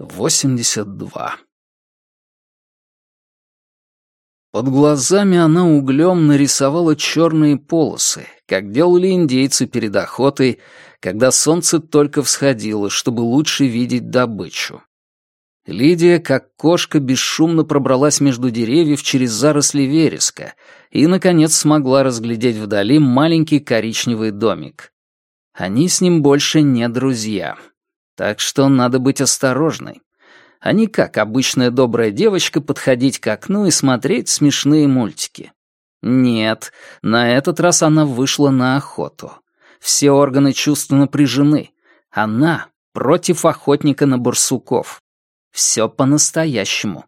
Восемьдесят два. Под глазами она углем нарисовала черные полосы, как делали индейцы перед охотой, когда солнце только всходило, чтобы лучше видеть добычу. Лидия, как кошка, бесшумно пробралась между деревьев через заросли вереска и, наконец, смогла разглядеть вдали маленький коричневый домик. Они с ним больше не друзья, так что надо быть осторожной а не как обычная добрая девочка подходить к окну и смотреть смешные мультики. Нет, на этот раз она вышла на охоту. Все органы чувств напряжены. Она против охотника на барсуков. Все по-настоящему.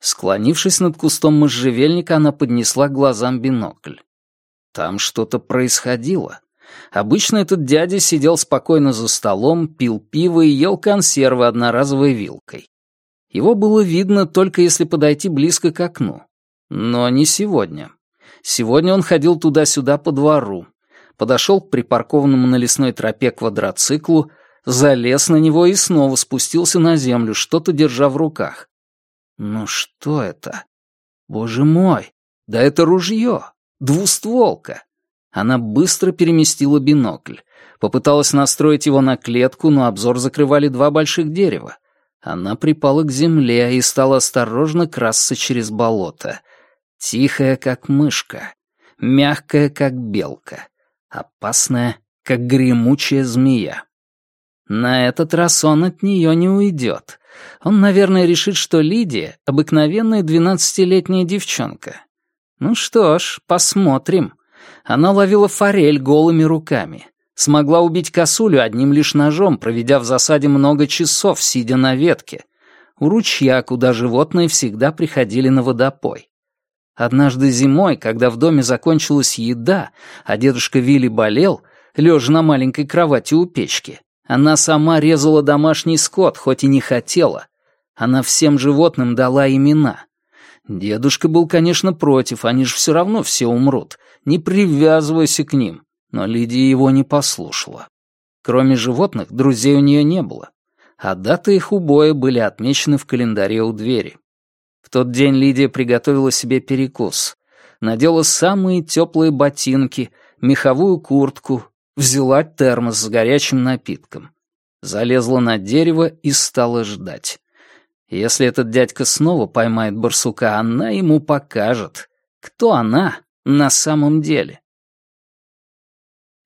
Склонившись над кустом можжевельника, она поднесла глазам бинокль. Там что-то происходило. Обычно этот дядя сидел спокойно за столом, пил пиво и ел консервы одноразовой вилкой. Его было видно только если подойти близко к окну. Но не сегодня. Сегодня он ходил туда-сюда по двору, подошел к припаркованному на лесной тропе квадроциклу, залез на него и снова спустился на землю, что-то держа в руках. Ну что это? Боже мой, да это ружье, двустволка. Она быстро переместила бинокль. Попыталась настроить его на клетку, но обзор закрывали два больших дерева. Она припала к земле и стала осторожно красться через болото. Тихая, как мышка, мягкая, как белка, опасная, как гремучая змея. На этот раз он от нее не уйдет. Он, наверное, решит, что Лидия — обыкновенная двенадцатилетняя девчонка. Ну что ж, посмотрим. Она ловила форель голыми руками. Смогла убить косулю одним лишь ножом, проведя в засаде много часов, сидя на ветке. У ручья, куда животные всегда приходили на водопой. Однажды зимой, когда в доме закончилась еда, а дедушка Вилли болел, лежа на маленькой кровати у печки, она сама резала домашний скот, хоть и не хотела. Она всем животным дала имена. Дедушка был, конечно, против, они же все равно все умрут. Не привязывайся к ним. Но Лидия его не послушала. Кроме животных, друзей у нее не было. А даты их убоя были отмечены в календаре у двери. В тот день Лидия приготовила себе перекус. Надела самые теплые ботинки, меховую куртку, взяла термос с горячим напитком. Залезла на дерево и стала ждать. Если этот дядька снова поймает барсука, она ему покажет, кто она на самом деле.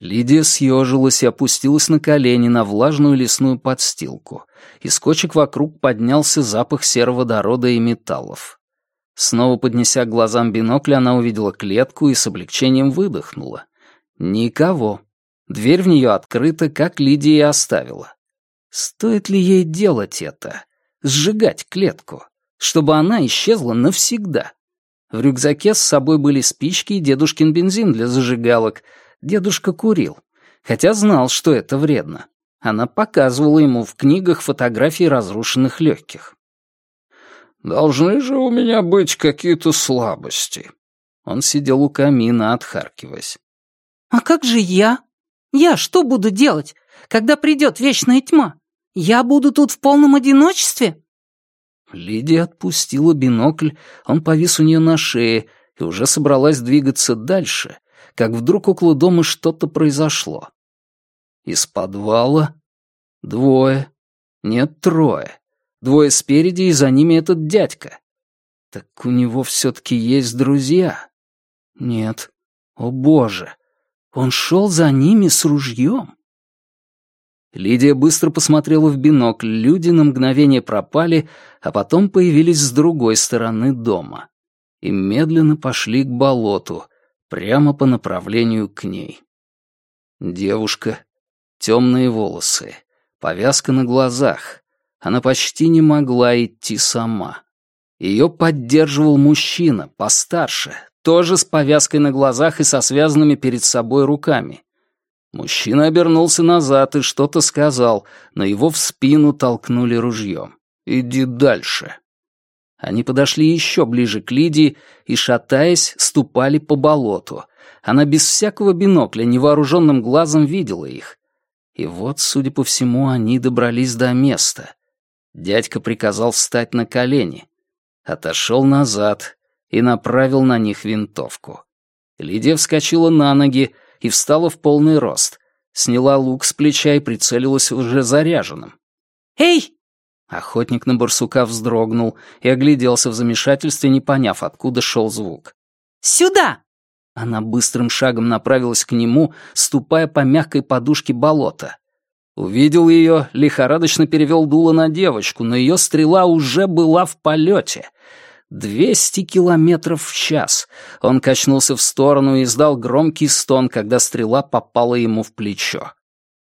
Лидия съежилась и опустилась на колени на влажную лесную подстилку. Из кочек вокруг поднялся запах сероводорода и металлов. Снова поднеся к глазам бинокль, она увидела клетку и с облегчением выдохнула. Никого. Дверь в нее открыта, как Лидия и оставила. Стоит ли ей делать это? Сжигать клетку, чтобы она исчезла навсегда? В рюкзаке с собой были спички и дедушкин бензин для зажигалок — Дедушка курил, хотя знал, что это вредно. Она показывала ему в книгах фотографии разрушенных легких. «Должны же у меня быть какие-то слабости». Он сидел у камина, отхаркиваясь. «А как же я? Я что буду делать, когда придет вечная тьма? Я буду тут в полном одиночестве?» Лидия отпустила бинокль, он повис у нее на шее и уже собралась двигаться дальше, как вдруг около дома что-то произошло. Из подвала двое, нет, трое. Двое спереди, и за ними этот дядька. Так у него все-таки есть друзья. Нет, о боже, он шел за ними с ружьем. Лидия быстро посмотрела в бинокль, люди на мгновение пропали, а потом появились с другой стороны дома. И медленно пошли к болоту, прямо по направлению к ней. Девушка, темные волосы, повязка на глазах. Она почти не могла идти сама. Ее поддерживал мужчина, постарше, тоже с повязкой на глазах и со связанными перед собой руками. Мужчина обернулся назад и что-то сказал, но его в спину толкнули ружьем. «Иди дальше». Они подошли еще ближе к Лидии и, шатаясь, ступали по болоту. Она без всякого бинокля невооруженным глазом видела их. И вот, судя по всему, они добрались до места. Дядька приказал встать на колени. Отошел назад и направил на них винтовку. Лидия вскочила на ноги и встала в полный рост. Сняла лук с плеча и прицелилась уже заряженным. «Эй!» Охотник на барсука вздрогнул и огляделся в замешательстве, не поняв, откуда шел звук. «Сюда!» Она быстрым шагом направилась к нему, ступая по мягкой подушке болота. Увидел ее, лихорадочно перевел дуло на девочку, но ее стрела уже была в полете. Двести километров в час. Он качнулся в сторону и издал громкий стон, когда стрела попала ему в плечо.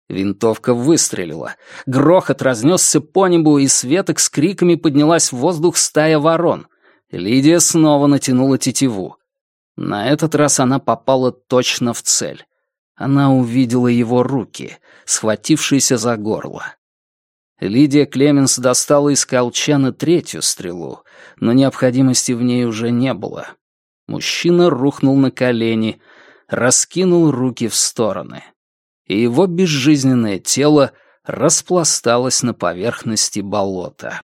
Винтовка выстрелила. Грохот разнесся по небу, и с веток с криками поднялась в воздух стая ворон. Лидия снова натянула тетиву. На этот раз она попала точно в цель. Она увидела его руки, схватившиеся за горло. Лидия Клеменс достала из колчана третью стрелу, но необходимости в ней уже не было. Мужчина рухнул на колени, раскинул руки в стороны, и его безжизненное тело распласталось на поверхности болота.